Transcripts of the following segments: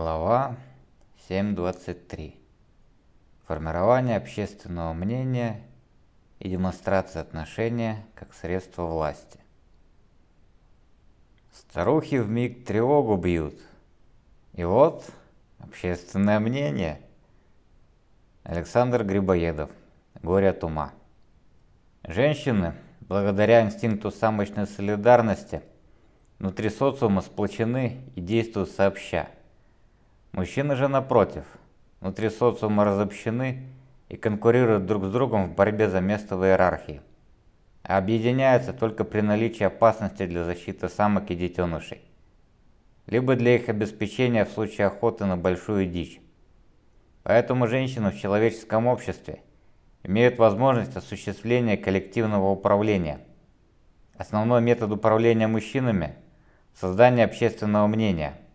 Глава 7.23. Формирование общественного мнения и демонстрация отношения как средство власти. Старухи в миг тревогу бьют. И вот общественное мнение. Александр Грибоедов. Горе от ума. Женщины, благодаря инстинкту самочной солидарности, внутри социума сплочены и действуют сообща. Мужчины же напротив, внутри социума разобщены и конкурируют друг с другом в борьбе за место в иерархии, а объединяются только при наличии опасности для защиты самок и детенышей, либо для их обеспечения в случае охоты на большую дичь. Поэтому женщины в человеческом обществе имеют возможность осуществления коллективного управления. Основной метод управления мужчинами – создание общественного мнения –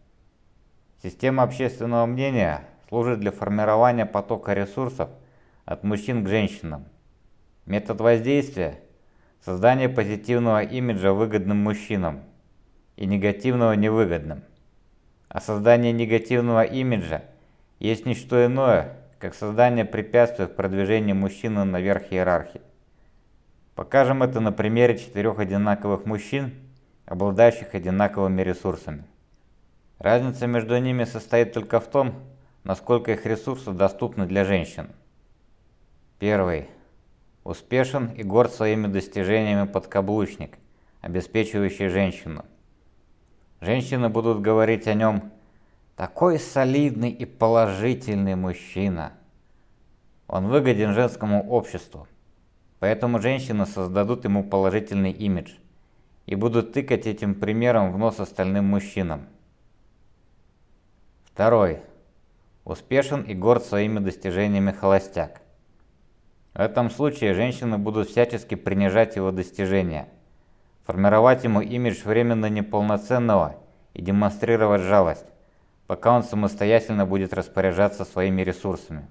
Система общественного мнения служит для формирования потока ресурсов от мужчин к женщинам. Метод воздействия – создание позитивного имиджа выгодным мужчинам и негативного невыгодным. А создание негативного имиджа есть не что иное, как создание препятствий в продвижении мужчины наверх иерархии. Покажем это на примере четырех одинаковых мужчин, обладающих одинаковыми ресурсами. Разница между ними состоит только в том, насколько их ресурсы доступны для женщин. Первый. Успешен и горд своими достижениями подкаблучник, обеспечивающий женщину. Женщины будут говорить о нем «такой солидный и положительный мужчина». Он выгоден женскому обществу, поэтому женщины создадут ему положительный имидж и будут тыкать этим примером в нос остальным мужчинам. Второй. Успешен и горд своими достижениями холостяк. В этом случае женщины будут всячески принижать его достижения, формировать ему имидж временно неполноценного и демонстрировать жалость, пока он самостоятельно будет распоряжаться своими ресурсами.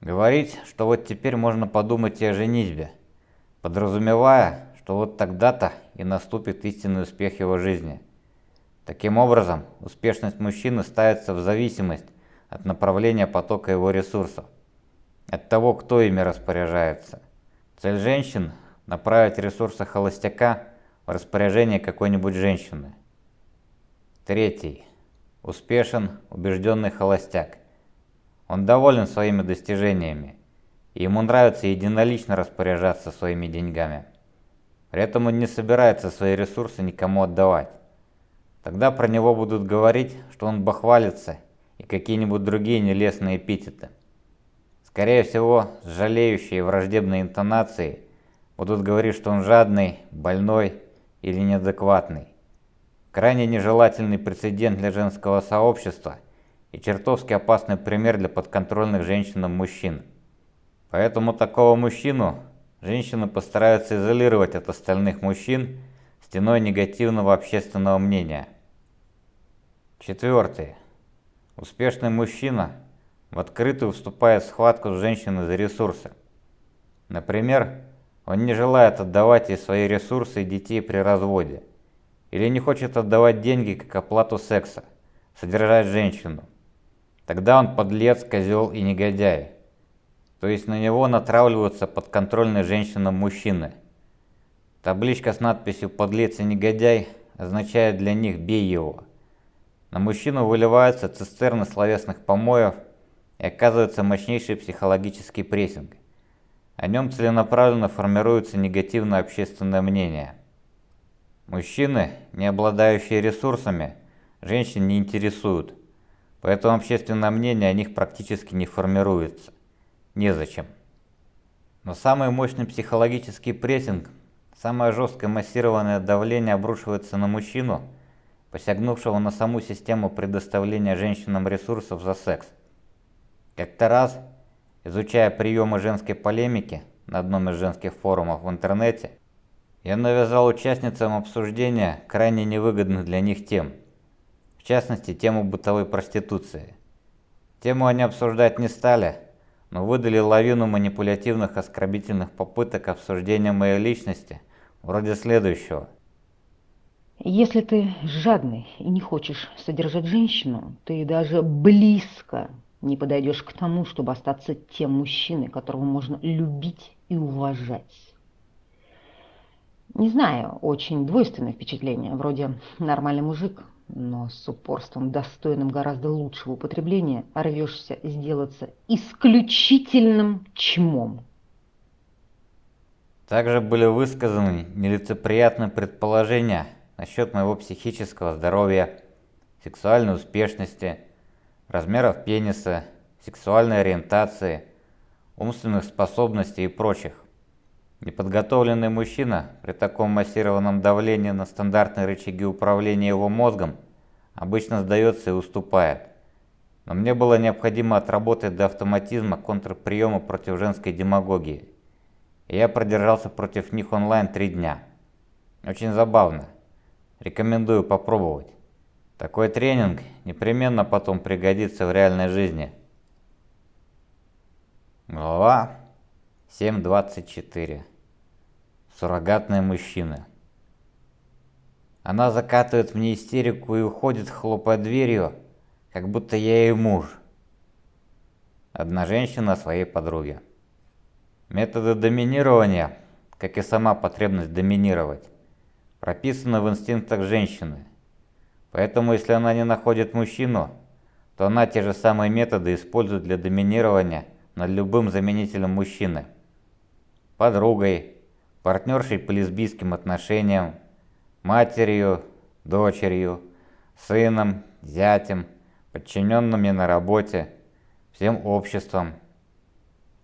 Говорить, что вот теперь можно подумать и о женитьбе, подразумевая, что вот тогда-то и наступит истинный успех его жизни – Таким образом, успешность мужчины ставится в зависимость от направления потока его ресурсов, от того, кто ими распоряжается. Цель женщин – направить ресурсы холостяка в распоряжение какой-нибудь женщины. Третий. Успешен, убежденный холостяк. Он доволен своими достижениями, и ему нравится единолично распоряжаться своими деньгами. При этом он не собирается свои ресурсы никому отдавать. Тогда про него будут говорить, что он бахвалится и какие-нибудь другие нелестные эпитеты. Скорее всего, с жалеющей враждебной интонацией будут говорить, что он жадный, больной или неадекватный. Крайне нежелательный прецедент для женского сообщества и чертовски опасный пример для подконтрольных женщинам мужчин. Поэтому такого мужчину женщины постараются изолировать от остальных мужчин стеной негативного общественного мнения – Четвертый. Успешный мужчина в открытую вступает в схватку с женщиной за ресурсы. Например, он не желает отдавать ей свои ресурсы и детей при разводе. Или не хочет отдавать деньги как оплату секса, содержать женщину. Тогда он подлец, козел и негодяй. То есть на него натравливаются подконтрольные женщинам мужчины. Табличка с надписью «Подлец и негодяй» означает для них «бей его». На мужчину выливаются цистерны словесных помоев и оказывается мощнейший психологический прессинг. О нем целенаправленно формируется негативное общественное мнение. Мужчины, не обладающие ресурсами, женщин не интересуют, поэтому общественное мнение о них практически не формируется. Незачем. Но самый мощный психологический прессинг, самое жесткое массированное давление обрушивается на мужчину – посягнувшего на саму систему предоставления женщинам ресурсов за секс. Как-то раз, изучая приемы женской полемики на одном из женских форумов в интернете, я навязал участницам обсуждения крайне невыгодных для них тем, в частности, тему бытовой проституции. Тему они обсуждать не стали, но выдали лавину манипулятивных оскорбительных попыток обсуждения моей личности, вроде следующего – Если ты жадный и не хочешь содержать женщину, ты даже близко не подойдешь к тому, чтобы остаться тем мужчиной, которого можно любить и уважать. Не знаю, очень двойственное впечатление, вроде нормальный мужик, но с упорством, достойным гораздо лучшего употребления, рвешься сделаться исключительным чмом. Также были высказаны нелицеприятные предположения насчет моего психического здоровья, сексуальной успешности, размеров пениса, сексуальной ориентации, умственных способностей и прочих. Неподготовленный мужчина при таком массированном давлении на стандартные рычаги управления его мозгом обычно сдается и уступает. Но мне было необходимо отработать до автоматизма контрприема против женской демагогии. И я продержался против них онлайн три дня. Очень забавно. Рекомендую попробовать. Такой тренинг непременно потом пригодится в реальной жизни. Глава 7.24. Суррогатные мужчины. Она закатывает мне истерику и уходит, хлопая дверью, как будто я ее муж. Одна женщина своей подруге. Методы доминирования, как и сама потребность доминировать, прописаны в инстинктах женщины. Поэтому если она не находит мужчину, то она те же самые методы использует для доминирования над любым заменителем мужчины. Подругой, партнершей по лесбийским отношениям, матерью, дочерью, сыном, зятем, подчиненными на работе, всем обществом.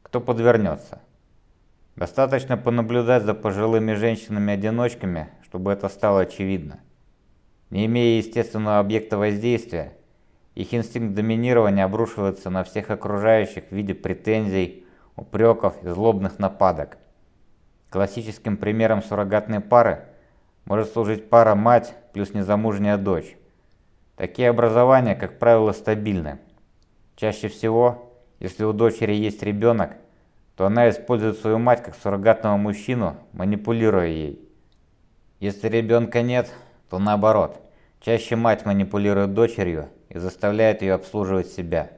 Кто подвернется. Достаточно понаблюдать за пожилыми женщинами-одиночками, чтобы это стало очевидно. Не имея естественного объекта воздействия, их инстинкт доминирования обрушивается на всех окружающих в виде претензий, упреков и злобных нападок. Классическим примером суррогатной пары может служить пара мать плюс незамужняя дочь. Такие образования, как правило, стабильны. Чаще всего, если у дочери есть ребенок, то она использует свою мать как суррогатного мужчину, манипулируя ей. Если ребенка нет, то наоборот. Чаще мать манипулирует дочерью и заставляет ее обслуживать себя.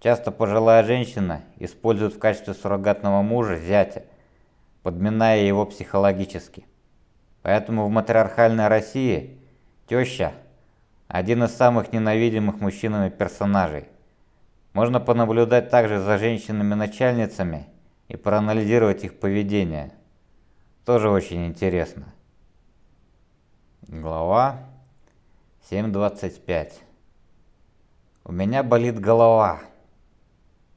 Часто пожилая женщина использует в качестве суррогатного мужа зятя, подминая его психологически. Поэтому в матриархальной России теща – один из самых ненавидимых мужчинами персонажей. Можно понаблюдать также за женщинами-начальницами и проанализировать их поведение. Тоже очень интересно. Глава 7.25 У меня болит голова.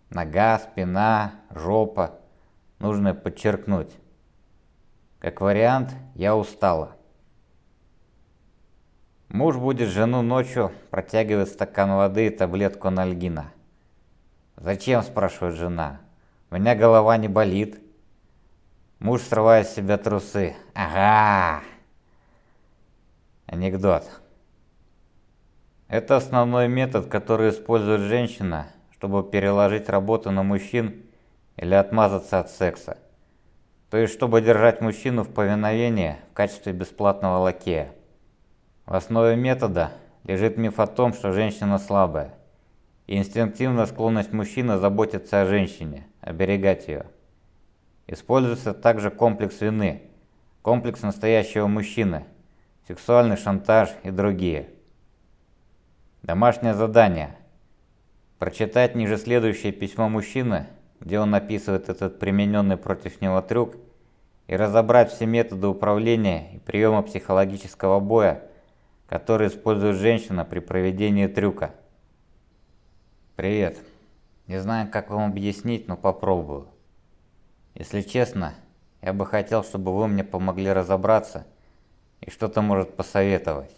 Нога, спина, жопа. Нужно подчеркнуть. Как вариант, я устала. Муж будет жену ночью протягивать стакан воды и таблетку анальгина. «Зачем?» – спрашивает жена. «У меня голова не болит». Муж срывает с себя трусы. «Ага!» Анекдот. Это основной метод, который использует женщина, чтобы переложить работу на мужчин или отмазаться от секса. То есть, чтобы держать мужчину в повиновении в качестве бесплатного лакея. В основе метода лежит миф о том, что женщина слабая. И инстинктивная склонность мужчины заботиться о женщине, оберегать ее. Используется также комплекс вины, комплекс настоящего мужчины, сексуальный шантаж и другие. Домашнее задание. Прочитать ниже следующее письмо мужчины где он описывает этот примененный против него трюк, и разобрать все методы управления и приема психологического боя, которые использует женщина при проведении трюка. Привет. Не знаю, как вам объяснить, но попробую. Если честно, я бы хотел, чтобы вы мне помогли разобраться и что-то может посоветовать.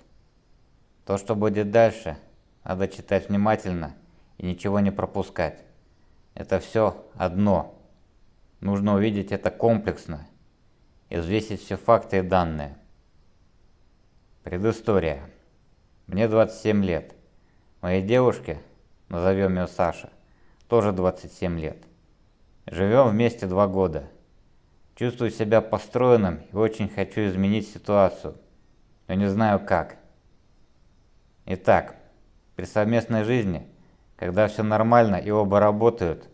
То, что будет дальше, надо читать внимательно и ничего не пропускать. Это все одно. Нужно увидеть это комплексно и взвесить все факты и данные. Предыстория. Мне 27 лет. Моей девушке, назовем ее Саша, тоже 27 лет. Живем вместе два года. Чувствую себя построенным и очень хочу изменить ситуацию. но не знаю как. Итак, при совместной жизни, когда все нормально и оба работают,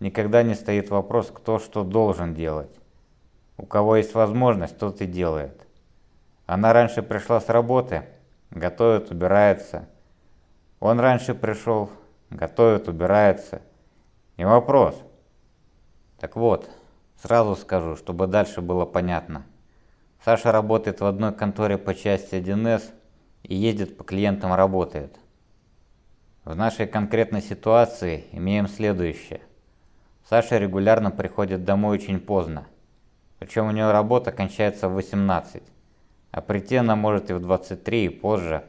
никогда не стоит вопрос, кто что должен делать. У кого есть возможность, тот и делает. Она раньше пришла с работы, готовит, убирается. Он раньше пришел, готовит, убирается. Не вопрос. Так вот, сразу скажу, чтобы дальше было понятно. Саша работает в одной конторе по части 1С и ездит по клиентам работает. В нашей конкретной ситуации имеем следующее. Саша регулярно приходит домой очень поздно. Причем у нее работа кончается в 18. А прийти она может и в 23 и позже.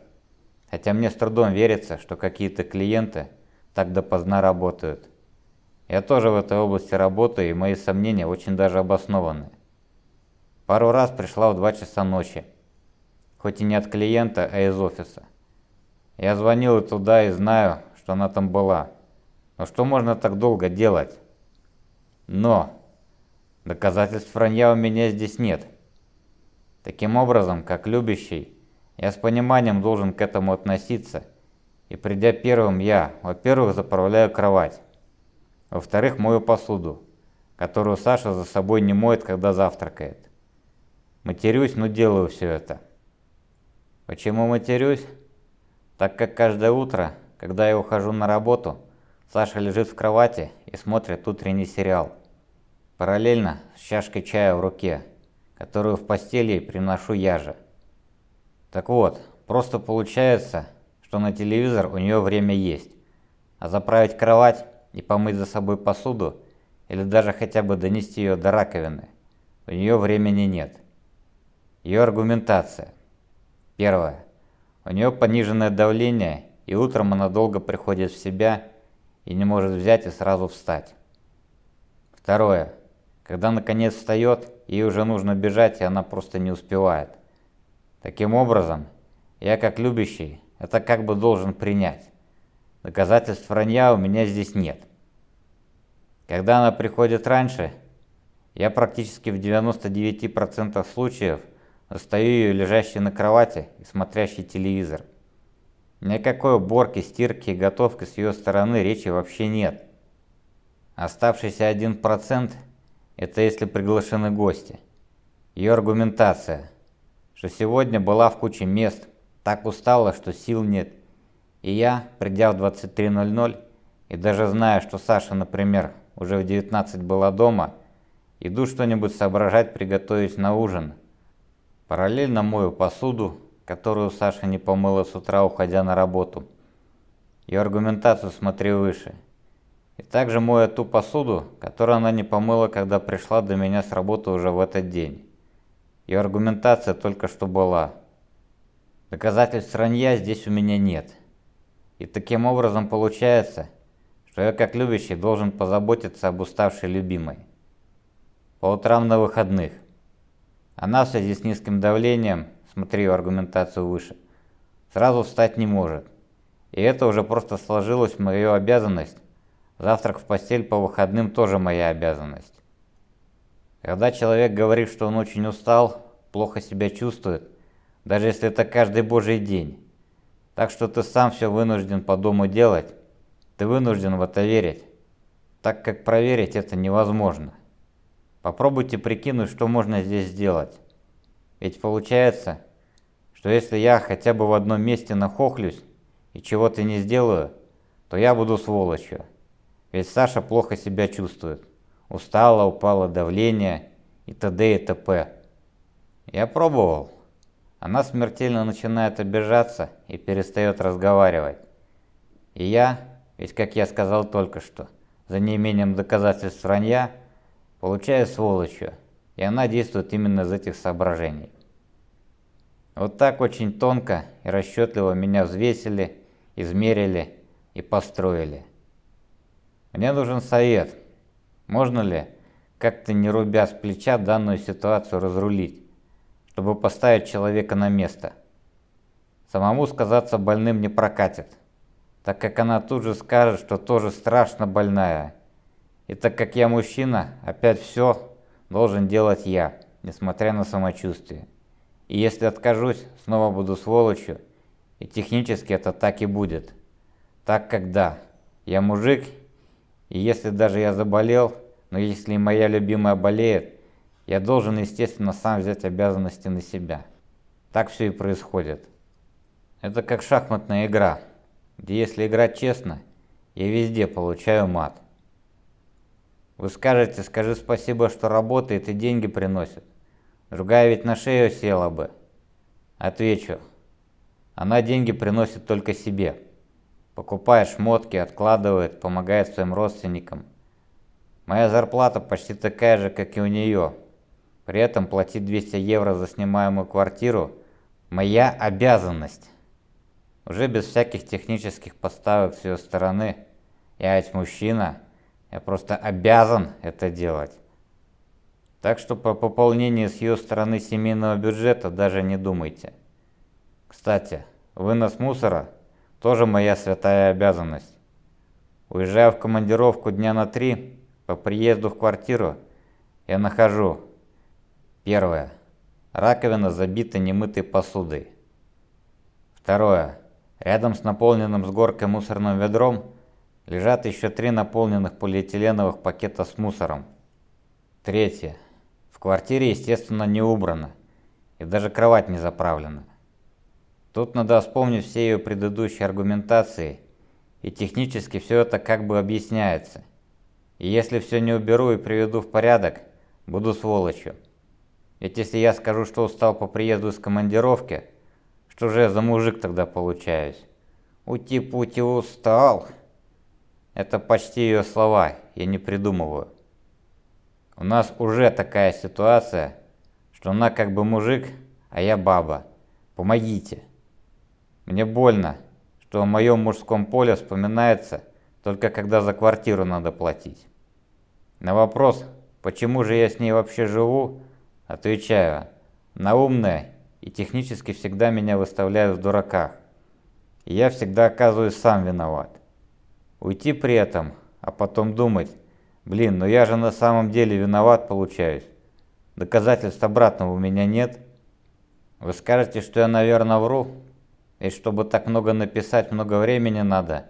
Хотя мне с трудом верится, что какие-то клиенты так допоздна работают. Я тоже в этой области работаю, и мои сомнения очень даже обоснованы. Пару раз пришла в 2 часа ночи. Хоть и не от клиента, а из офиса. Я звонил и туда и знаю, что она там была. Но что можно так долго делать? Но доказательств вранья у меня здесь нет. Таким образом, как любящий, я с пониманием должен к этому относиться. И придя первым, я, во-первых, заправляю кровать. Во-вторых, мою посуду, которую Саша за собой не моет, когда завтракает. Матерюсь, но делаю все это. Почему матерюсь? Так как каждое утро, когда я ухожу на работу, Саша лежит в кровати и смотрит утренний сериал. Параллельно с чашкой чая в руке, которую в постели приношу я же. Так вот, просто получается, что на телевизор у нее время есть, а заправить кровать и помыть за собой посуду или даже хотя бы донести ее до раковины у нее времени нет. Ее аргументация. Первое. У нее пониженное давление, и утром она долго приходит в себя и не может взять и сразу встать. Второе. Когда наконец встает, ей уже нужно бежать, и она просто не успевает. Таким образом, я как любящий это как бы должен принять. Доказательств вранья у меня здесь нет. Когда она приходит раньше, я практически в 99% случаев Застаю ее лежащей на кровати и смотрящей телевизор. Никакой уборки, стирки и готовки с ее стороны речи вообще нет. Оставшийся 1% – это если приглашены гости. Ее аргументация, что сегодня была в куче мест, так устала, что сил нет. И я, придя в 23.00 и даже зная, что Саша, например, уже в 19 была дома, иду что-нибудь соображать приготовить на ужин – Параллельно мою посуду, которую Саша не помыла с утра, уходя на работу. Ее аргументацию смотри выше. И также мою ту посуду, которую она не помыла, когда пришла до меня с работы уже в этот день. Ее аргументация только что была. Доказательств вранья здесь у меня нет. И таким образом получается, что я как любящий должен позаботиться об уставшей любимой. По утрам на выходных. Она в связи с низким давлением, смотри аргументацию выше, сразу встать не может. И это уже просто сложилось в мою обязанность. Завтрак в постель по выходным тоже моя обязанность. Когда человек говорит, что он очень устал, плохо себя чувствует, даже если это каждый божий день, так что ты сам все вынужден по дому делать, ты вынужден в это верить, так как проверить это невозможно. Попробуйте прикинуть, что можно здесь сделать. Ведь получается, что если я хотя бы в одном месте нахохлюсь и чего-то не сделаю, то я буду сволочью. Ведь Саша плохо себя чувствует. Устала, упало давление и т.д. и т.п. Я пробовал. Она смертельно начинает обижаться и перестает разговаривать. И я, ведь как я сказал только что, за неимением доказательств вранья, получаю сволочью, и она действует именно из этих соображений. Вот так очень тонко и расчетливо меня взвесили, измерили и построили. Мне нужен совет. Можно ли, как-то не рубя с плеча, данную ситуацию разрулить, чтобы поставить человека на место? Самому сказаться больным не прокатит, так как она тут же скажет, что тоже страшно больная, и так как я мужчина, опять все должен делать я, несмотря на самочувствие. И если откажусь, снова буду сволочью. И технически это так и будет. Так как да, я мужик, и если даже я заболел, но если моя любимая болеет, я должен, естественно, сам взять обязанности на себя. Так все и происходит. Это как шахматная игра, где если играть честно, я везде получаю мат. Вы скажете, скажи спасибо, что работает и деньги приносит. Другая ведь на шею села бы. Отвечу. Она деньги приносит только себе. Покупает шмотки, откладывает, помогает своим родственникам. Моя зарплата почти такая же, как и у нее. При этом платить 200 евро за снимаемую квартиру – моя обязанность. Уже без всяких технических поставок с ее стороны. Я ведь мужчина, я просто обязан это делать. Так что по пополнению с ее стороны семейного бюджета даже не думайте. Кстати, вынос мусора тоже моя святая обязанность. Уезжая в командировку дня на три, по приезду в квартиру я нахожу Первое. Раковина забита немытой посудой. Второе. Рядом с наполненным с горкой мусорным ведром лежат еще три наполненных полиэтиленовых пакета с мусором. Третье. В квартире, естественно, не убрано, и даже кровать не заправлена. Тут надо вспомнить все ее предыдущие аргументации, и технически все это как бы объясняется. И если все не уберу и приведу в порядок, буду сволочью. Ведь если я скажу, что устал по приезду из командировки, что же я за мужик тогда получаюсь? Ути-пути устал. Это почти ее слова, я не придумываю. У нас уже такая ситуация, что она как бы мужик, а я баба. Помогите. Мне больно, что в моем мужском поле вспоминается только когда за квартиру надо платить. На вопрос, почему же я с ней вообще живу, Отвечаю, на умное и технически всегда меня выставляют в дураках. И я всегда оказываюсь сам виноват. Уйти при этом, а потом думать, блин, ну я же на самом деле виноват получаюсь. Доказательств обратного у меня нет. Вы скажете, что я, наверное, вру, и чтобы так много написать, много времени надо,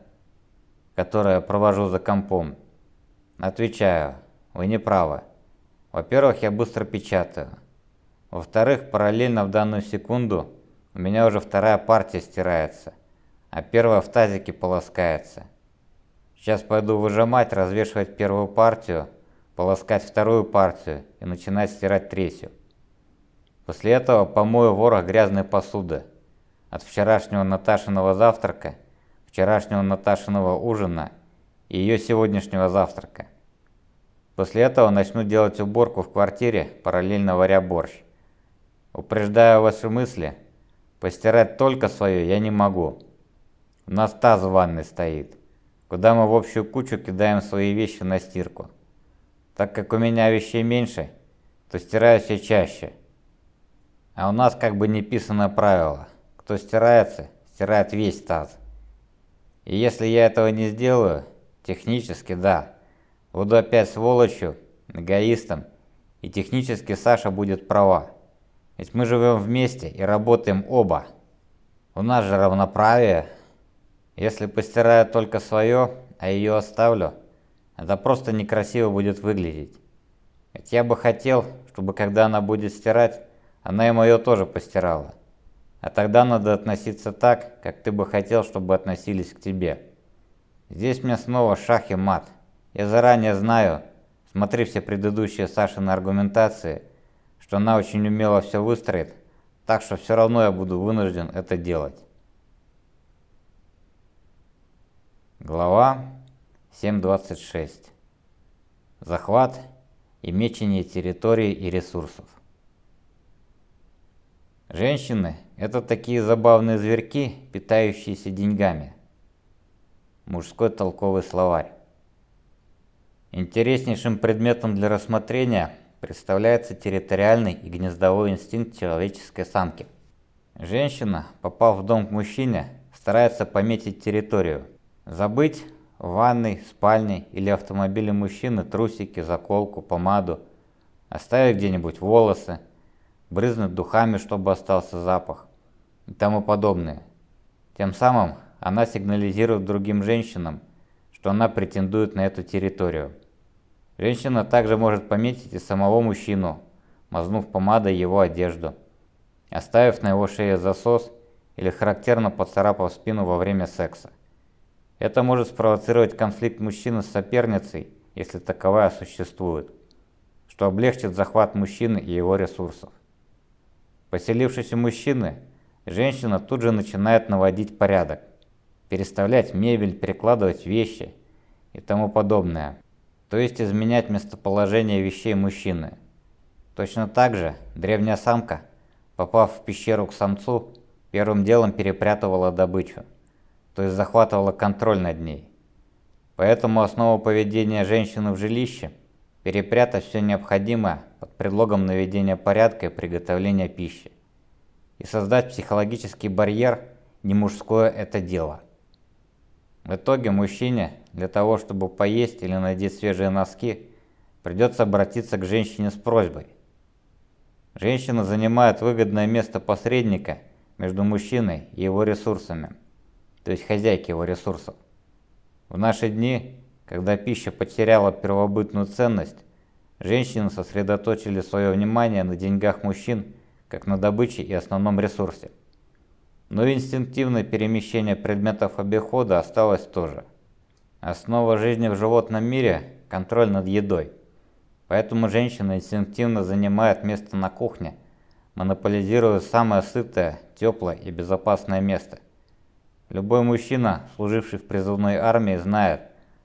которое провожу за компом. Отвечаю, вы не правы. Во-первых, я быстро печатаю. Во-вторых, параллельно в данную секунду у меня уже вторая партия стирается, а первая в тазике полоскается. Сейчас пойду выжимать, развешивать первую партию, полоскать вторую партию и начинать стирать третью. После этого помою ворох грязной посуды. От вчерашнего Наташиного завтрака, вчерашнего Наташиного ужина и ее сегодняшнего завтрака. После этого начну делать уборку в квартире, параллельно варя борщ. Упреждаю ваши мысли, постирать только свое я не могу. У нас таз в ванной стоит, куда мы в общую кучу кидаем свои вещи на стирку. Так как у меня вещей меньше, то стираю все чаще. А у нас как бы не писанное правило. Кто стирается, стирает весь таз. И если я этого не сделаю, технически да, Буду опять сволочью, эгоистом, и технически Саша будет права. Ведь мы живем вместе и работаем оба. У нас же равноправие. Если постираю только свое, а ее оставлю, это просто некрасиво будет выглядеть. Ведь я бы хотел, чтобы когда она будет стирать, она и мое тоже постирала. А тогда надо относиться так, как ты бы хотел, чтобы относились к тебе. Здесь мне снова шах и мат. Я заранее знаю, смотри все предыдущие Сашины аргументации, что она очень умело все выстроит, так что все равно я буду вынужден это делать. Глава 7.26. Захват и мечение территорий и ресурсов. Женщины – это такие забавные зверьки, питающиеся деньгами. Мужской толковый словарь. Интереснейшим предметом для рассмотрения представляется территориальный и гнездовой инстинкт человеческой самки. Женщина, попав в дом к мужчине, старается пометить территорию. Забыть в ванной, спальне или автомобиле мужчины трусики, заколку, помаду. Оставить где-нибудь волосы. брызнуть духами, чтобы остался запах и тому подобное. Тем самым она сигнализирует другим женщинам, что она претендует на эту территорию. Женщина также может пометить и самого мужчину, мазнув помадой его одежду, оставив на его шее засос или характерно поцарапав спину во время секса. Это может спровоцировать конфликт мужчины с соперницей, если таковая существует, что облегчит захват мужчины и его ресурсов. Поселившись у мужчины, женщина тут же начинает наводить порядок, переставлять мебель, перекладывать вещи и тому подобное, то есть изменять местоположение вещей мужчины. Точно так же древняя самка, попав в пещеру к самцу, первым делом перепрятывала добычу, то есть захватывала контроль над ней. Поэтому основа поведения женщины в жилище – перепрятать все необходимое под предлогом наведения порядка и приготовления пищи. И создать психологический барьер «не мужское это дело». В итоге мужчине для того, чтобы поесть или надеть свежие носки, придется обратиться к женщине с просьбой. Женщина занимает выгодное место посредника между мужчиной и его ресурсами, то есть хозяйки его ресурсов. В наши дни, когда пища потеряла первобытную ценность, женщины сосредоточили свое внимание на деньгах мужчин, как на добыче и основном ресурсе. Но инстинктивное перемещение предметов обихода осталось тоже. Основа жизни в животном мире – контроль над едой. Поэтому женщина инстинктивно занимает место на кухне, монополизируя самое сытое, теплое и безопасное место. Любой мужчина, служивший в призывной армии, знает,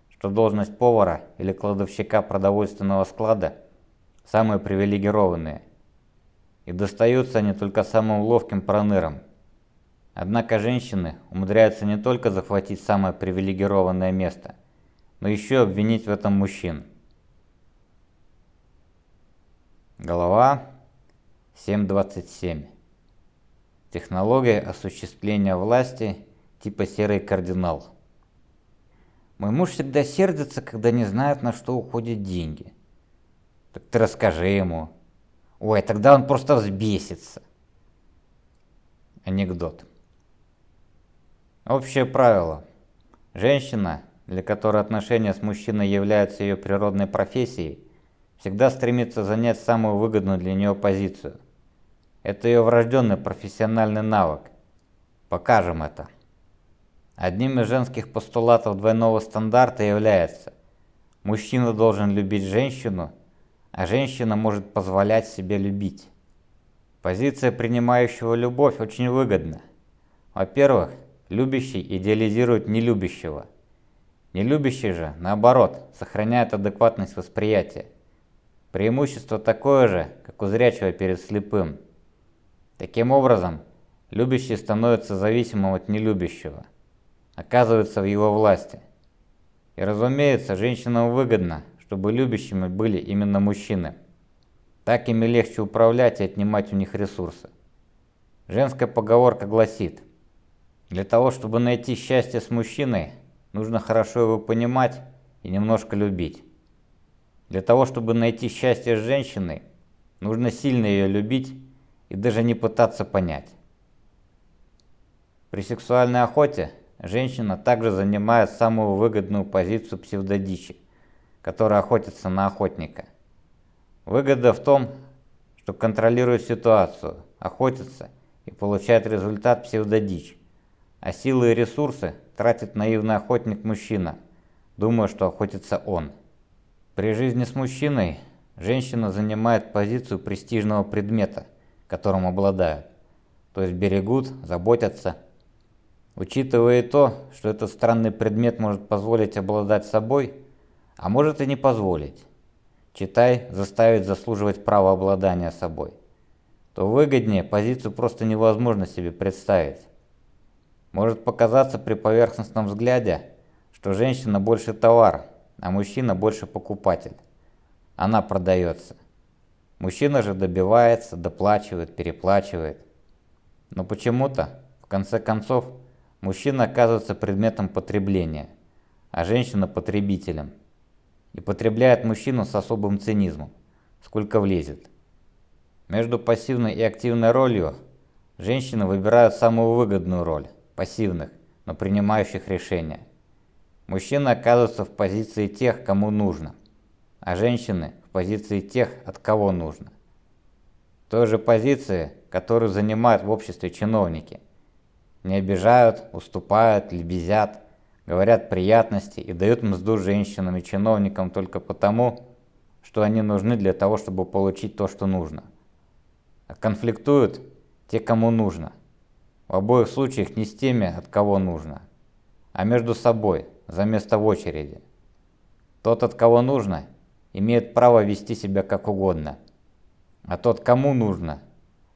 что должность повара или кладовщика продовольственного склада – самые привилегированные. И достаются они только самым ловким пронырам, Однако женщины умудряются не только захватить самое привилегированное место, но еще обвинить в этом мужчин. Голова 7.27. Технология осуществления власти типа серый кардинал. Мой муж всегда сердится, когда не знает, на что уходят деньги. Так ты расскажи ему. Ой, тогда он просто взбесится. Анекдот. Общее правило. Женщина, для которой отношения с мужчиной являются ее природной профессией, всегда стремится занять самую выгодную для нее позицию. Это ее врожденный профессиональный навык. Покажем это. Одним из женских постулатов двойного стандарта является мужчина должен любить женщину, а женщина может позволять себе любить. Позиция принимающего любовь очень выгодна. Во-первых, Любящий идеализирует нелюбящего. Нелюбящий же, наоборот, сохраняет адекватность восприятия. Преимущество такое же, как у зрячего перед слепым. Таким образом, любящий становится зависимым от нелюбящего, оказывается в его власти. И разумеется, женщинам выгодно, чтобы любящими были именно мужчины. Так ими легче управлять и отнимать у них ресурсы. Женская поговорка гласит – для того, чтобы найти счастье с мужчиной, нужно хорошо его понимать и немножко любить. Для того, чтобы найти счастье с женщиной, нужно сильно ее любить и даже не пытаться понять. При сексуальной охоте женщина также занимает самую выгодную позицию псевдодичи, которая охотится на охотника. Выгода в том, что контролирует ситуацию, охотится и получает результат псевдодичь а силы и ресурсы тратит наивный охотник-мужчина, думая, что охотится он. При жизни с мужчиной женщина занимает позицию престижного предмета, которым обладают, то есть берегут, заботятся. Учитывая то, что этот странный предмет может позволить обладать собой, а может и не позволить, читай, заставить заслуживать право обладания собой, то выгоднее позицию просто невозможно себе представить. Может показаться при поверхностном взгляде, что женщина больше товар, а мужчина больше покупатель. Она продается. Мужчина же добивается, доплачивает, переплачивает. Но почему-то, в конце концов, мужчина оказывается предметом потребления, а женщина потребителем. И потребляет мужчину с особым цинизмом, сколько влезет. Между пассивной и активной ролью женщины выбирают самую выгодную роль – пассивных, но принимающих решения. Мужчины оказываются в позиции тех, кому нужно, а женщины – в позиции тех, от кого нужно. Той же позиции, которую занимают в обществе чиновники. Не обижают, уступают, лебезят, говорят приятности и дают мзду женщинам и чиновникам только потому, что они нужны для того, чтобы получить то, что нужно. А конфликтуют те, кому нужно. В обоих случаях не с теми, от кого нужно, а между собой, за место в очереди. Тот, от кого нужно, имеет право вести себя как угодно, а тот, кому нужно,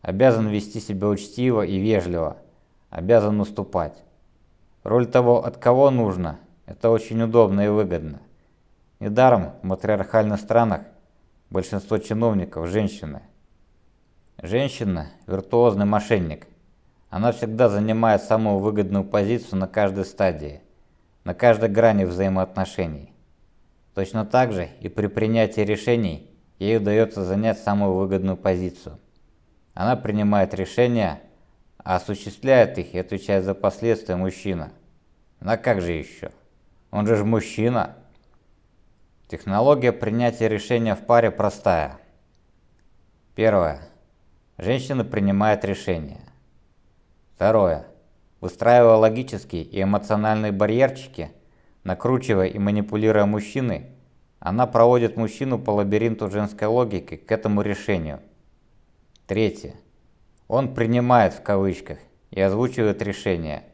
обязан вести себя учтиво и вежливо, обязан уступать. Роль того, от кого нужно, это очень удобно и выгодно. Недаром в матриархальных странах большинство чиновников – женщины. Женщина – виртуозный мошенник. Она всегда занимает самую выгодную позицию на каждой стадии, на каждой грани взаимоотношений. Точно так же и при принятии решений ей удается занять самую выгодную позицию. Она принимает решения, а осуществляет их и отвечает за последствия мужчина. Ну а как же еще? Он же ж мужчина. Технология принятия решения в паре простая. Первое. Женщина принимает решение. Второе. Выстраивая логические и эмоциональные барьерчики, накручивая и манипулируя мужчиной, она проводит мужчину по лабиринту женской логики к этому решению. Третье. Он принимает в кавычках и озвучивает решение,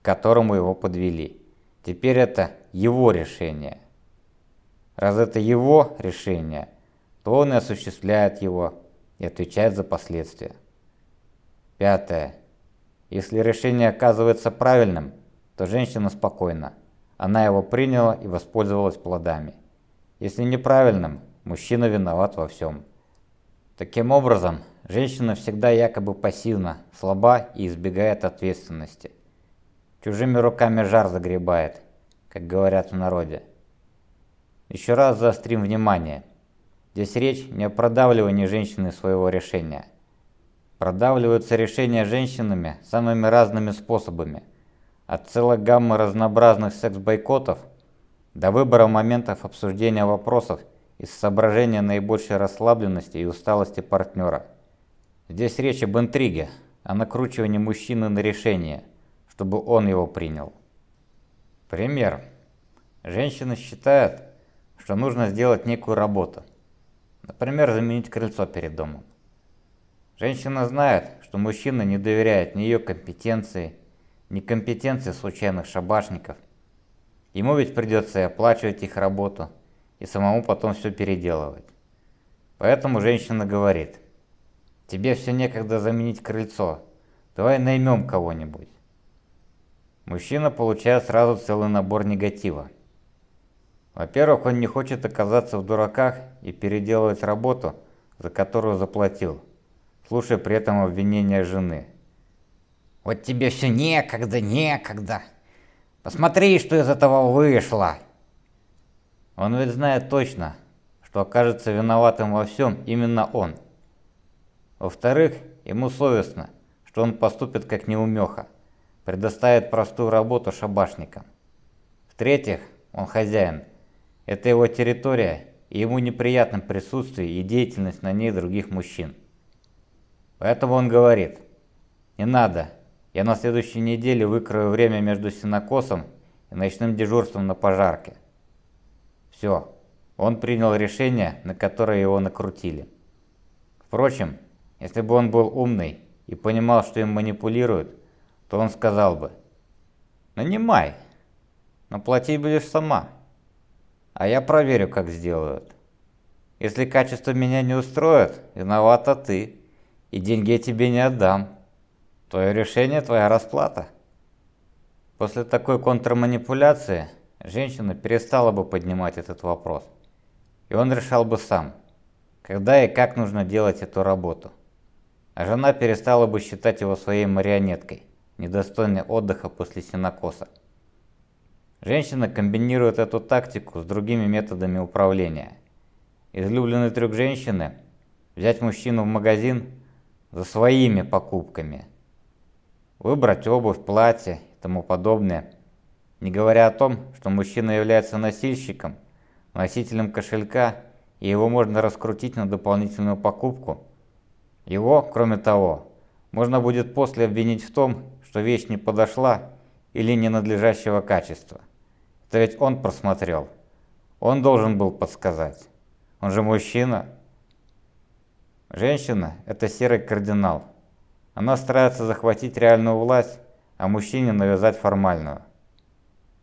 к которому его подвели. Теперь это его решение. Раз это его решение, то он и осуществляет его, и отвечает за последствия. Пятое. Если решение оказывается правильным, то женщина спокойна. Она его приняла и воспользовалась плодами. Если неправильным, мужчина виноват во всем. Таким образом, женщина всегда якобы пассивна, слаба и избегает ответственности. Чужими руками жар загребает, как говорят в народе. Еще раз заострим внимание – Здесь речь не о продавливании женщины своего решения. Продавливаются решения женщинами самыми разными способами. От целой гаммы разнообразных секс-бойкотов до выбора моментов обсуждения вопросов из соображения наибольшей расслабленности и усталости партнера. Здесь речь об интриге, о накручивании мужчины на решение, чтобы он его принял. Пример. Женщина считает, что нужно сделать некую работу – Например, заменить крыльцо перед домом. Женщина знает, что мужчина не доверяет ни ее компетенции, ни компетенции случайных шабашников. Ему ведь придется и оплачивать их работу, и самому потом все переделывать. Поэтому женщина говорит, тебе все некогда заменить крыльцо, давай наймем кого-нибудь. Мужчина получает сразу целый набор негатива. Во-первых, он не хочет оказаться в дураках и переделывать работу, за которую заплатил, слушая при этом обвинения жены. «Вот тебе все некогда, некогда. Посмотри, что из этого вышло!» Он ведь знает точно, что окажется виноватым во всем именно он. Во-вторых, ему совестно, что он поступит как неумеха, предоставит простую работу шабашникам. В-третьих, он хозяин – это его территория, и ему неприятно присутствие и деятельность на ней других мужчин. Поэтому он говорит, не надо, я на следующей неделе выкрою время между синокосом и ночным дежурством на пожарке. Все, он принял решение, на которое его накрутили. Впрочем, если бы он был умный и понимал, что им манипулируют, то он сказал бы, нанимай, но платить будешь сама. А я проверю, как сделают. Если качество меня не устроит, виновата ты. И деньги я тебе не отдам. Твое решение – твоя расплата. После такой контрманипуляции женщина перестала бы поднимать этот вопрос. И он решал бы сам, когда и как нужно делать эту работу. А жена перестала бы считать его своей марионеткой, недостойной отдыха после синокоса. Женщина комбинирует эту тактику с другими методами управления. Излюбленный трюк женщины взять мужчину в магазин за своими покупками, выбрать обувь, платье и тому подобное, не говоря о том, что мужчина является носильщиком, носителем кошелька и его можно раскрутить на дополнительную покупку. Его, кроме того, можно будет после обвинить в том, что вещь не подошла или ненадлежащего качества. Это ведь он просмотрел. Он должен был подсказать. Он же мужчина. Женщина – это серый кардинал. Она старается захватить реальную власть, а мужчине навязать формальную.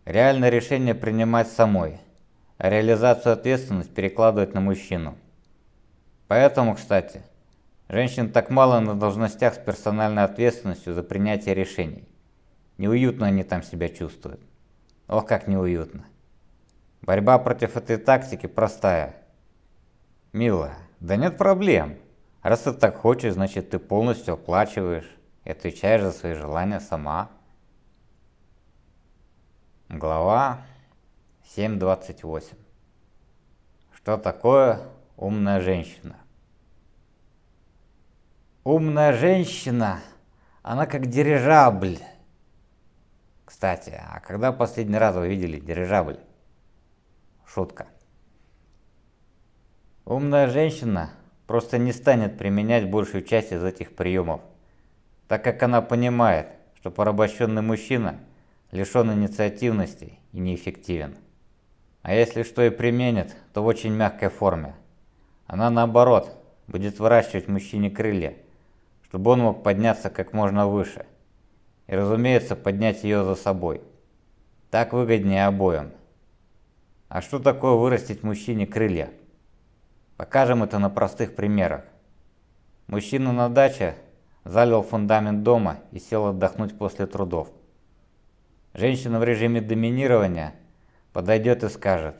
Реальное решение принимать самой, а реализацию ответственности перекладывать на мужчину. Поэтому, кстати, женщин так мало на должностях с персональной ответственностью за принятие решений. Неуютно они там себя чувствуют. Ох, как неуютно. Борьба против этой тактики простая. Милая, да нет проблем. Раз ты так хочешь, значит ты полностью оплачиваешь и отвечаешь за свои желания сама. Глава 7.28. Что такое умная женщина? Умная женщина, она как дирижабль. Кстати, а когда последний раз вы видели дирижабль? Шутка. Умная женщина просто не станет применять большую часть из этих приемов, так как она понимает, что порабощенный мужчина лишен инициативности и неэффективен. А если что и применит, то в очень мягкой форме. Она наоборот будет выращивать мужчине крылья, чтобы он мог подняться как можно выше. И разумеется поднять ее за собой. Так выгоднее обоим. А что такое вырастить мужчине крылья? Покажем это на простых примерах. Мужчина на даче залил фундамент дома и сел отдохнуть после трудов. Женщина в режиме доминирования подойдет и скажет,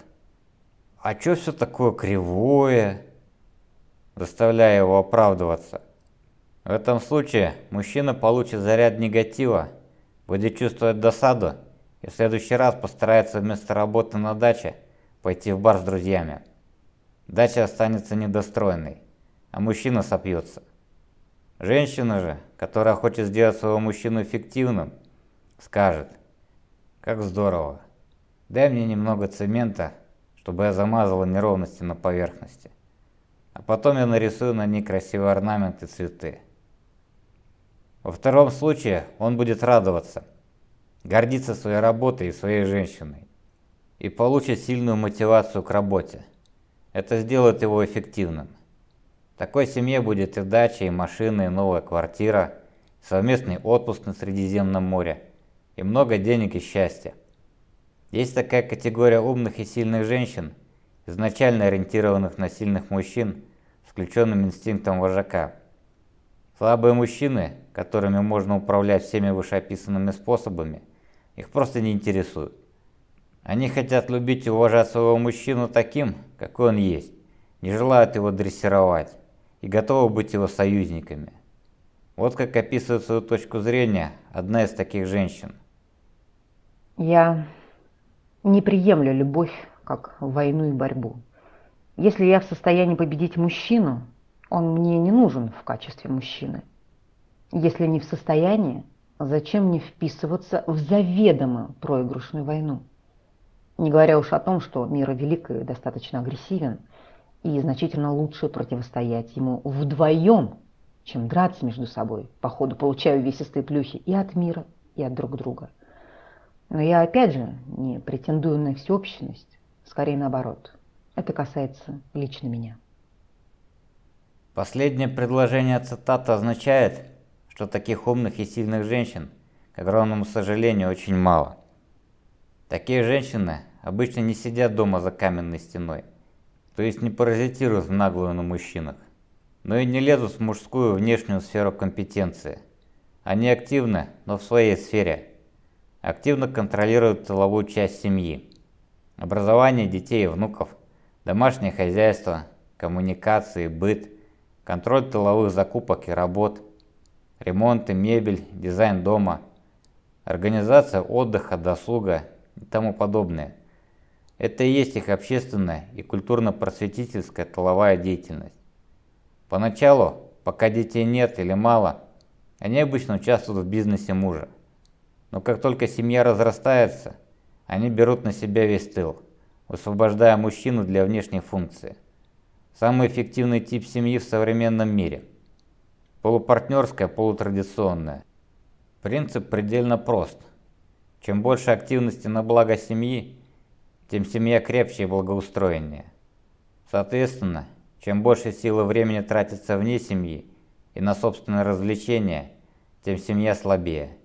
«А чё все такое кривое?» заставляя его оправдываться. В этом случае мужчина получит заряд негатива, будет чувствовать досаду и в следующий раз постарается вместо работы на даче пойти в бар с друзьями. Дача останется недостроенной, а мужчина сопьется. Женщина же, которая хочет сделать своего мужчину эффективным, скажет, как здорово, дай мне немного цемента, чтобы я замазала неровности на поверхности. А потом я нарисую на ней красивый орнамент и цветы. Во втором случае он будет радоваться, гордиться своей работой и своей женщиной и получит сильную мотивацию к работе. Это сделает его эффективным. Такой семье будет и дача, и машина, и новая квартира, совместный отпуск на Средиземном море, и много денег и счастья. Есть такая категория умных и сильных женщин, изначально ориентированных на сильных мужчин с включенным инстинктом вожака. Слабые мужчины, которыми можно управлять всеми вышеописанными способами, их просто не интересуют. Они хотят любить и уважать своего мужчину таким, какой он есть, не желают его дрессировать и готовы быть его союзниками. Вот как описывает свою точку зрения одна из таких женщин. Я не приемлю любовь как войну и борьбу. Если я в состоянии победить мужчину, он мне не нужен в качестве мужчины. Если не в состоянии, зачем мне вписываться в заведомо проигрышную войну? Не говоря уж о том, что мир велик и достаточно агрессивен, и значительно лучше противостоять ему вдвоем, чем драться между собой, по ходу получая увесистые плюхи и от мира, и от друг друга. Но я опять же не претендую на всеобщность, скорее наоборот. Это касается лично меня. Последнее предложение цитаты означает, что таких умных и сильных женщин, к огромному сожалению, очень мало. Такие женщины обычно не сидят дома за каменной стеной, то есть не паразитируют в наглую на мужчинах, но и не лезут в мужскую внешнюю сферу компетенции. Они активны, но в своей сфере. Активно контролируют тыловую часть семьи. Образование детей и внуков, домашнее хозяйство, коммуникации, быт, контроль тыловых закупок и работ, ремонт и мебель, дизайн дома, организация отдыха, досуга и тому подобное. Это и есть их общественная и культурно-просветительская тыловая деятельность. Поначалу, пока детей нет или мало, они обычно участвуют в бизнесе мужа. Но как только семья разрастается, они берут на себя весь тыл, высвобождая мужчину для внешней функции. Самый эффективный тип семьи в современном мире. Полупартнерская, полутрадиционная. Принцип предельно прост. Чем больше активности на благо семьи, тем семья крепче и благоустроеннее. Соответственно, чем больше силы времени тратится вне семьи и на собственное развлечение, тем семья слабее.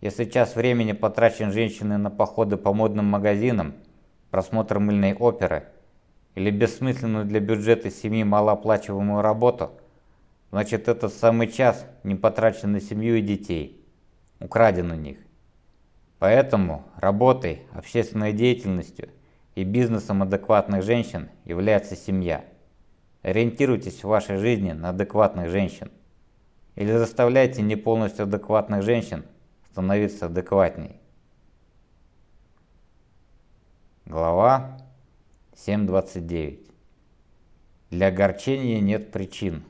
Если час времени потрачен женщиной на походы по модным магазинам, просмотр мыльной оперы или бессмысленную для бюджета семьи малооплачиваемую работу, значит этот самый час не потрачен на семью и детей, украден у них. Поэтому работой, общественной деятельностью и бизнесом адекватных женщин является семья. Ориентируйтесь в вашей жизни на адекватных женщин. Или заставляйте не полностью адекватных женщин становиться адекватней. Глава 7.29. Для огорчения нет причин.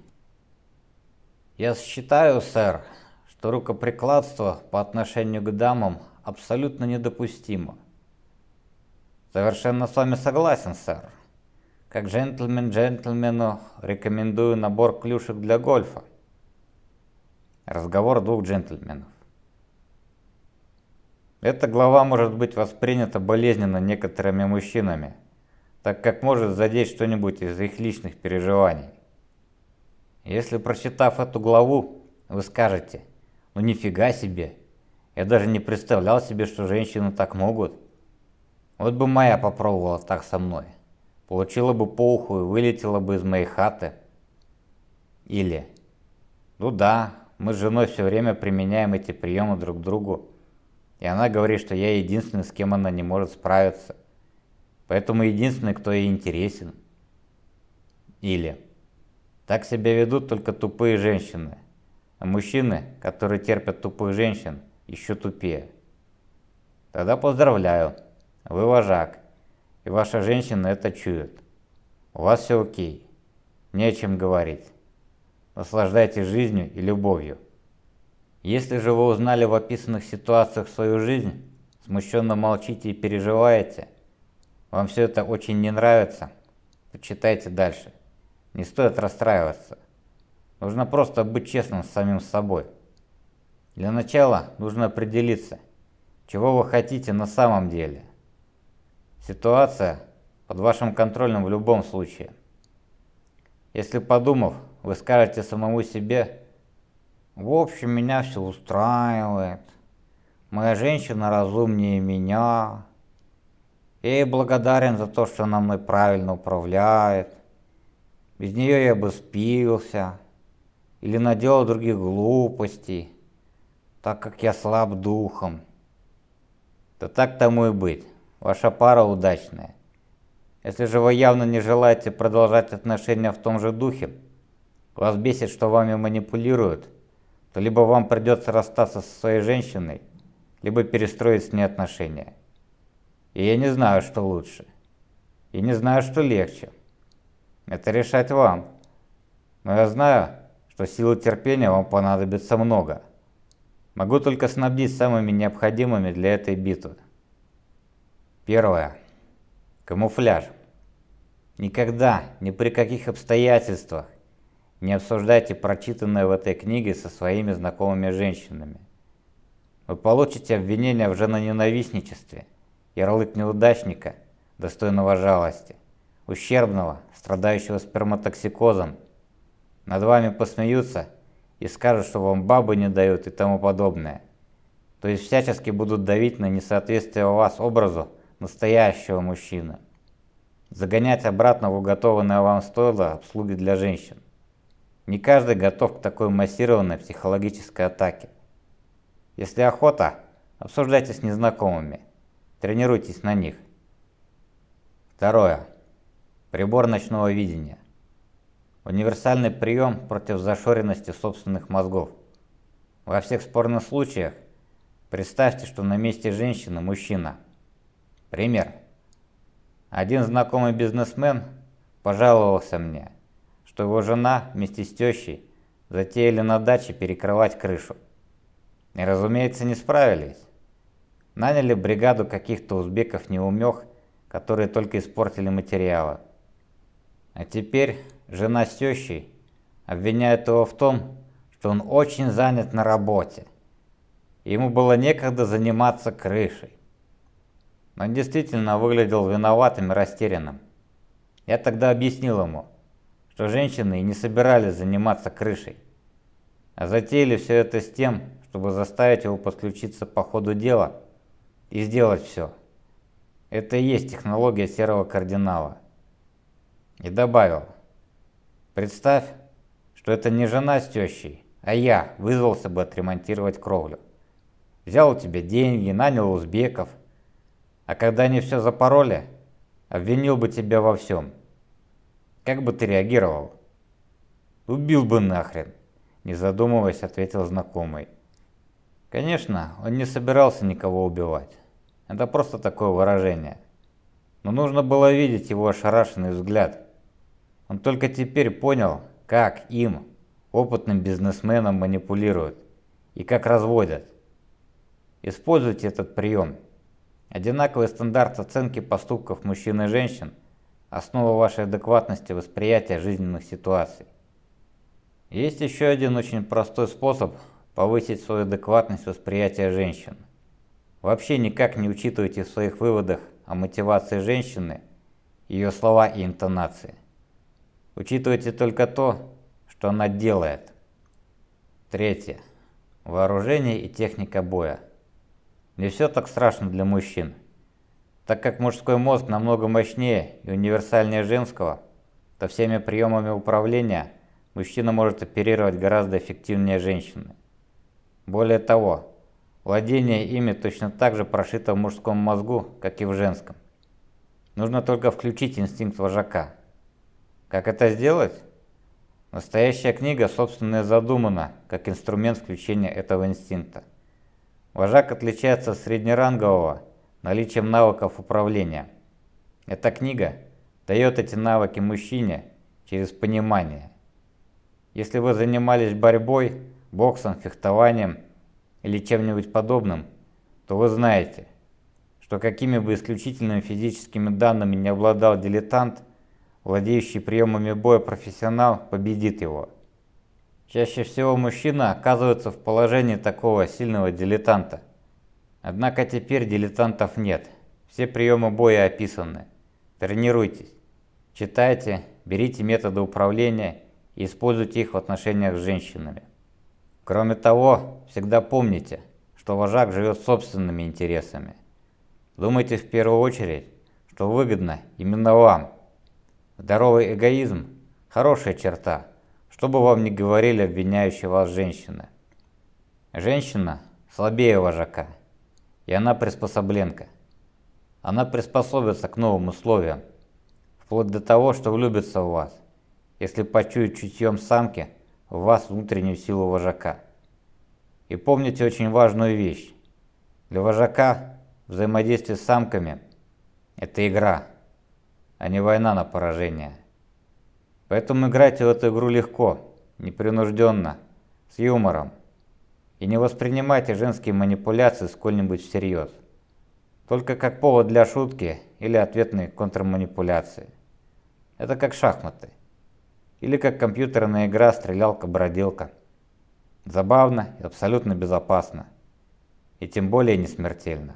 Я считаю, сэр, что рукоприкладство по отношению к дамам абсолютно недопустимо. Совершенно с вами согласен, сэр. Как джентльмен джентльмену рекомендую набор клюшек для гольфа. Разговор двух джентльменов. Эта глава может быть воспринята болезненно некоторыми мужчинами, так как может задеть что-нибудь из их личных переживаний. Если прочитав эту главу, вы скажете, ну нифига себе, я даже не представлял себе, что женщины так могут. Вот бы моя попробовала так со мной. Получила бы по уху и вылетела бы из моей хаты. Или, ну да, мы с женой все время применяем эти приемы друг к другу. И она говорит, что я единственный, с кем она не может справиться. Поэтому единственный, кто ей интересен. Или так себя ведут только тупые женщины. А мужчины, которые терпят тупых женщин, еще тупее. Тогда поздравляю, вы вожак, и ваша женщина это чует. У вас все окей, не о чем говорить. Наслаждайтесь жизнью и любовью. Если же вы узнали в описанных ситуациях свою жизнь, смущенно молчите и переживаете, вам все это очень не нравится, почитайте дальше. Не стоит расстраиваться. Нужно просто быть честным с самим собой. Для начала нужно определиться, чего вы хотите на самом деле. Ситуация под вашим контролем в любом случае. Если подумав, вы скажете самому себе, в общем, меня все устраивает. Моя женщина разумнее меня. Я ей благодарен за то, что она мной правильно управляет. Без нее я бы спился или наделал других глупостей, так как я слаб духом. Да так тому и быть, ваша пара удачная. Если же вы явно не желаете продолжать отношения в том же духе, вас бесит, что вами манипулируют – то либо вам придется расстаться со своей женщиной, либо перестроить с ней отношения. И я не знаю, что лучше. И не знаю, что легче. Это решать вам. Но я знаю, что силы терпения вам понадобится много. Могу только снабдить самыми необходимыми для этой битвы. Первое. Камуфляж. Никогда, ни при каких обстоятельствах не обсуждайте прочитанное в этой книге со своими знакомыми женщинами. Вы получите обвинение в женоненавистничестве, ярлык неудачника, достойного жалости, ущербного, страдающего сперматоксикозом. Над вами посмеются и скажут, что вам бабы не дают и тому подобное. То есть всячески будут давить на несоответствие у вас образу настоящего мужчины. Загонять обратно в уготованное вам стойло обслуги для женщин. Не каждый готов к такой массированной психологической атаке. Если охота, обсуждайте с незнакомыми, тренируйтесь на них. Второе. Прибор ночного видения. Универсальный прием против зашоренности собственных мозгов. Во всех спорных случаях представьте, что на месте женщины мужчина. Пример. Один знакомый бизнесмен пожаловался мне – что его жена вместе с тещей затеяли на даче перекрывать крышу. И, разумеется, не справились. Наняли бригаду каких-то узбеков-неумех, которые только испортили материалы. А теперь жена с тещей обвиняют его в том, что он очень занят на работе. Ему было некогда заниматься крышей. Он действительно выглядел виноватым и растерянным. Я тогда объяснил ему, что женщины и не собирались заниматься крышей, а затеяли все это с тем, чтобы заставить его подключиться по ходу дела и сделать все. Это и есть технология серого кардинала. И добавил, представь, что это не жена с тещей, а я вызвался бы отремонтировать кровлю. Взял у тебя деньги, нанял узбеков, а когда они все запороли, обвинил бы тебя во всем. Как бы ты реагировал? Убил бы нахрен, не задумываясь, ответил знакомый. Конечно, он не собирался никого убивать. Это просто такое выражение. Но нужно было видеть его ошарашенный взгляд. Он только теперь понял, как им, опытным бизнесменам, манипулируют и как разводят. Используйте этот прием. Одинаковый стандарт оценки поступков мужчин и женщин – основа вашей адекватности восприятия жизненных ситуаций. Есть еще один очень простой способ повысить свою адекватность восприятия женщин. Вообще никак не учитывайте в своих выводах о мотивации женщины ее слова и интонации. Учитывайте только то, что она делает. Третье. Вооружение и техника боя. Не все так страшно для мужчин. Так как мужской мозг намного мощнее и универсальнее женского, то всеми приемами управления мужчина может оперировать гораздо эффективнее женщины. Более того, владение ими точно так же прошито в мужском мозгу, как и в женском. Нужно только включить инстинкт вожака. Как это сделать? Настоящая книга, собственно, и задумана как инструмент включения этого инстинкта. Вожак отличается от среднерангового наличием навыков управления. Эта книга дает эти навыки мужчине через понимание. Если вы занимались борьбой, боксом, фехтованием или чем-нибудь подобным, то вы знаете, что какими бы исключительными физическими данными не обладал дилетант, владеющий приемами боя профессионал победит его. Чаще всего мужчина оказывается в положении такого сильного дилетанта. Однако теперь дилетантов нет. Все приемы боя описаны. Тренируйтесь. Читайте, берите методы управления и используйте их в отношениях с женщинами. Кроме того, всегда помните, что вожак живет собственными интересами. Думайте в первую очередь, что выгодно именно вам. Здоровый эгоизм – хорошая черта – что бы вам ни говорили обвиняющие вас женщины. Женщина слабее вожака, и она приспособленка. Она приспособится к новым условиям, вплоть до того, что влюбится в вас, если почует чутьем самки в вас внутреннюю силу вожака. И помните очень важную вещь. Для вожака взаимодействие с самками – это игра, а не война на поражение. Поэтому играйте в эту игру легко, непринужденно, с юмором. И не воспринимайте женские манипуляции сколь-нибудь всерьез. Только как повод для шутки или ответной контрманипуляции. Это как шахматы. Или как компьютерная игра «Стрелялка-бродилка». Забавно и абсолютно безопасно. И тем более не смертельно.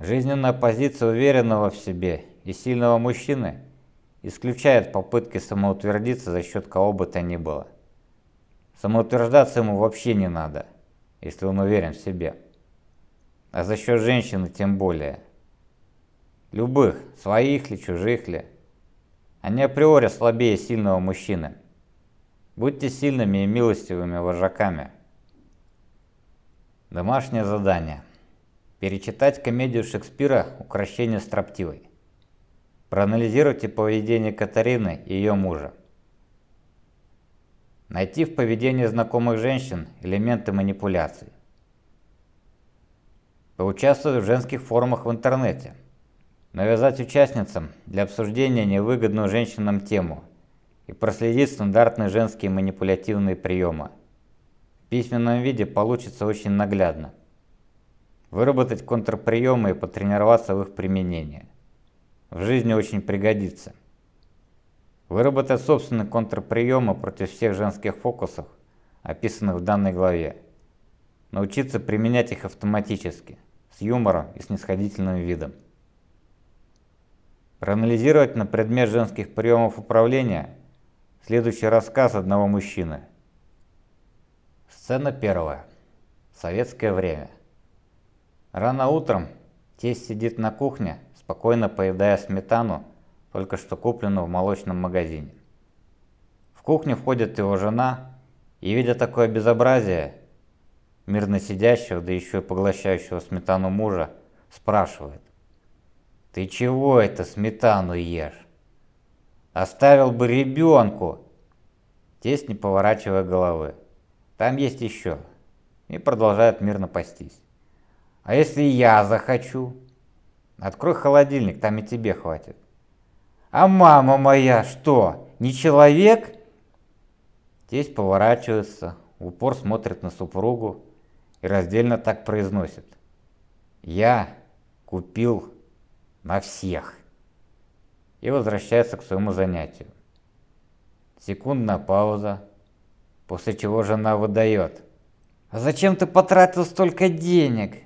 Жизненная позиция уверенного в себе и сильного мужчины – исключает попытки самоутвердиться за счет кого бы то ни было. Самоутверждаться ему вообще не надо, если он уверен в себе. А за счет женщины тем более. Любых, своих ли, чужих ли. Они априори слабее сильного мужчины. Будьте сильными и милостивыми вожаками. Домашнее задание. Перечитать комедию Шекспира «Укращение строптивой». Проанализируйте поведение Катарины и ее мужа. Найти в поведении знакомых женщин элементы манипуляции. Поучаствовать в женских форумах в интернете. Навязать участницам для обсуждения невыгодную женщинам тему и проследить стандартные женские манипулятивные приемы. В письменном виде получится очень наглядно. Выработать контрприемы и потренироваться в их применении. В жизни очень пригодится. Выработать собственные контрприемы против всех женских фокусов, описанных в данной главе. Научиться применять их автоматически, с юмором и снисходительным видом. Проанализировать на предмет женских приемов управления следующий рассказ одного мужчины. Сцена первая. Советское время. Рано утром тесть сидит на кухне, спокойно поедая сметану, только что купленную в молочном магазине. В кухню входит его жена и, видя такое безобразие, мирно сидящего, да еще и поглощающего сметану мужа, спрашивает. «Ты чего это сметану ешь? Оставил бы ребенку!» Тесть, не поворачивая головы. «Там есть еще!» И продолжает мирно пастись. «А если я захочу?» «Открой холодильник, там и тебе хватит». А мама моя что, не человек? Тесть поворачивается, в упор смотрит на супругу и раздельно так произносит. Я купил на всех. И возвращается к своему занятию. Секундная пауза, после чего жена выдает. «А зачем ты потратил столько денег?»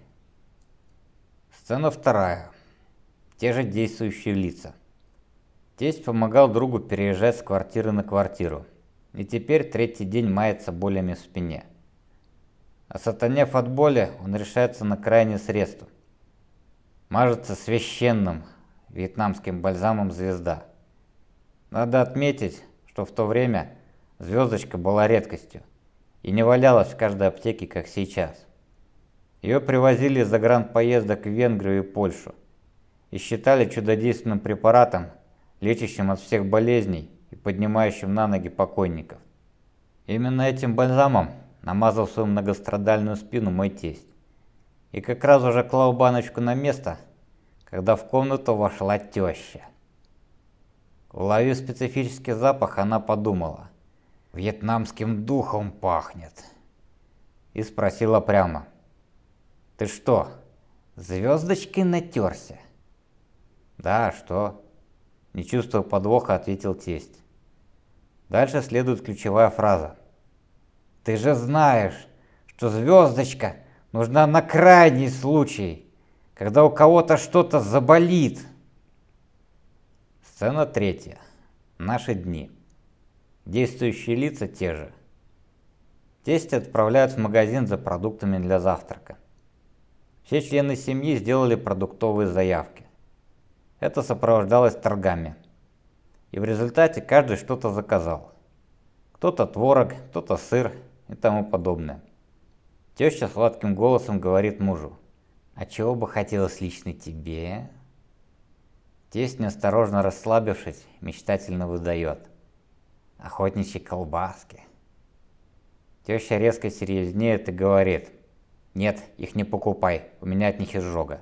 Сцена вторая. Те же действующие лица. Тесть помогал другу переезжать с квартиры на квартиру, и теперь третий день мается болями в спине. Осатанев от боли, он решается на крайнее средство. Мажется священным вьетнамским бальзамом «Звезда». Надо отметить, что в то время звездочка была редкостью и не валялась в каждой аптеке, как сейчас. Ее привозили за поездок в Венгрию и Польшу и считали чудодейственным препаратом, лечащим от всех болезней и поднимающим на ноги покойников. Именно этим бальзамом намазал свою многострадальную спину мой тесть. И как раз уже клал баночку на место, когда в комнату вошла теща. Уловив специфический запах, она подумала, «Вьетнамским духом пахнет». И спросила прямо, «Ты что, звездочкой натерся?» «Да, что?» Не чувствуя подвоха, ответил тесть. Дальше следует ключевая фраза. Ты же знаешь, что звездочка нужна на крайний случай, когда у кого-то что-то заболит. Сцена третья. Наши дни. Действующие лица те же. Тесть отправляют в магазин за продуктами для завтрака. Все члены семьи сделали продуктовые заявки. Это сопровождалось торгами. И в результате каждый что-то заказал. Кто-то творог, кто-то сыр и тому подобное. Теща сладким голосом говорит мужу. «А чего бы хотелось лично тебе?» Тесть, неосторожно расслабившись, мечтательно выдает. «Охотничьи колбаски». Теща резко серьезнеет и говорит. «Нет, их не покупай, у меня от них изжога».